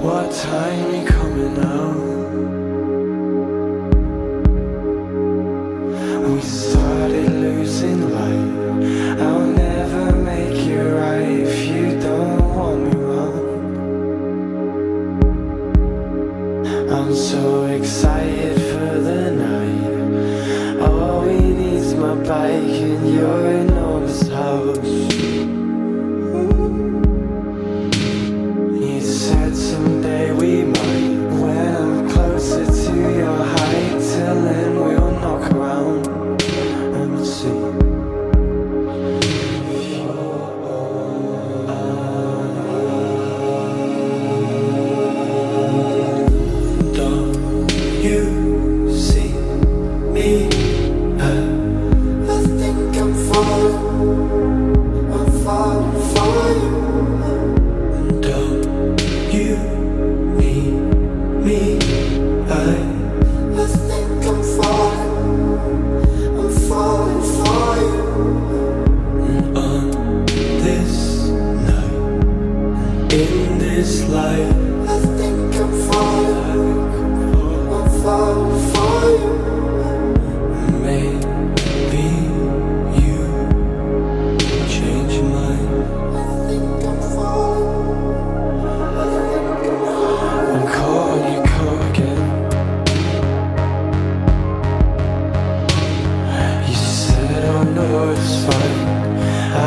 What time you coming out? We started losing light. I'll never make it right if you don't want me wrong. I'm so excited for the night. All we need's my bike and your enormous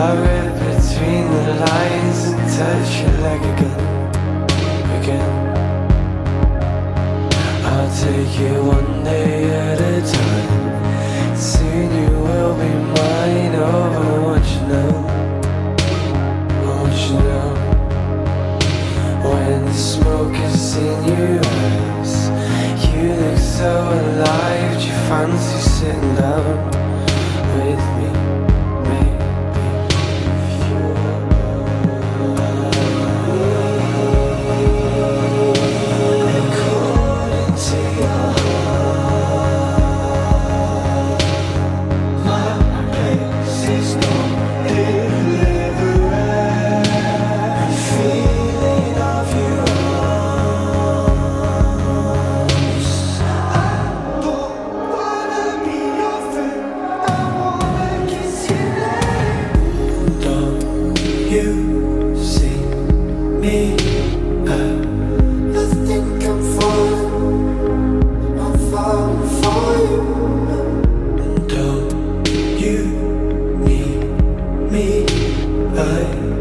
I read between the lines and touch your leg again. Again. I'll take it one day at a time. Soon you will be mine. I want you know. Want you. When the smoke is in your eyes, you look so alive. You fancy sitting down me? I